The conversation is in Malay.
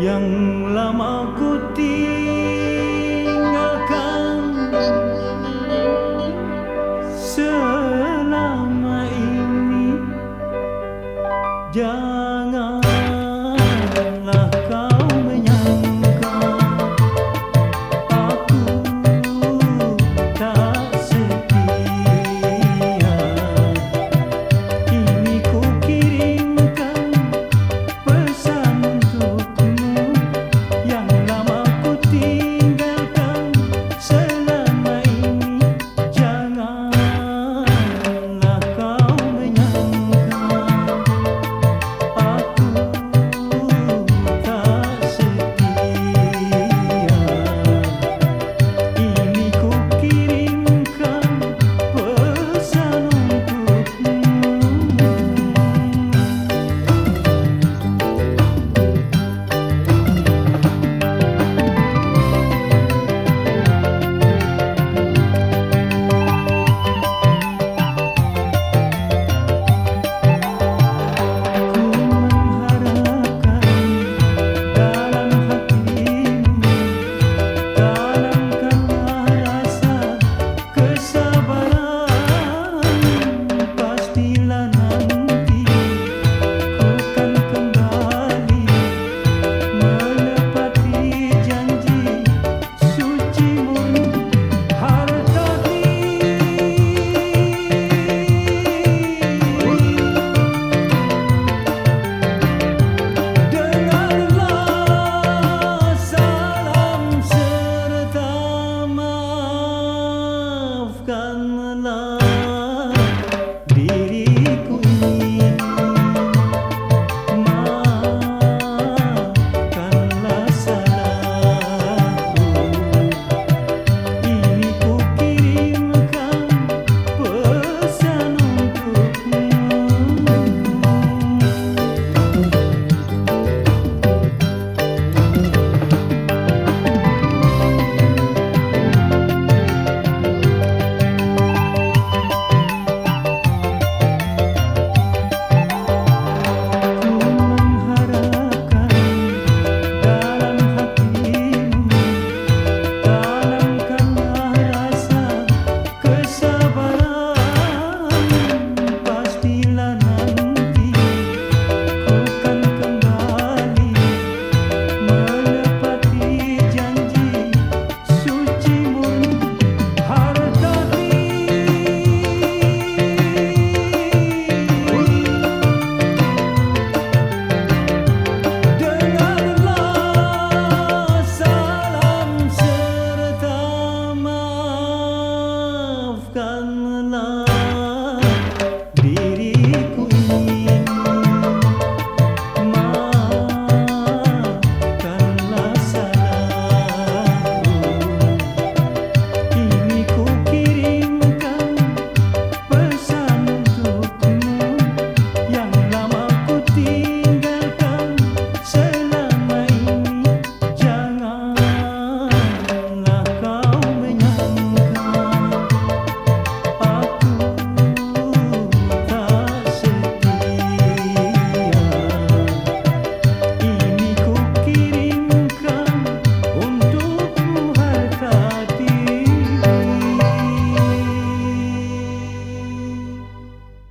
yang lama ku tiada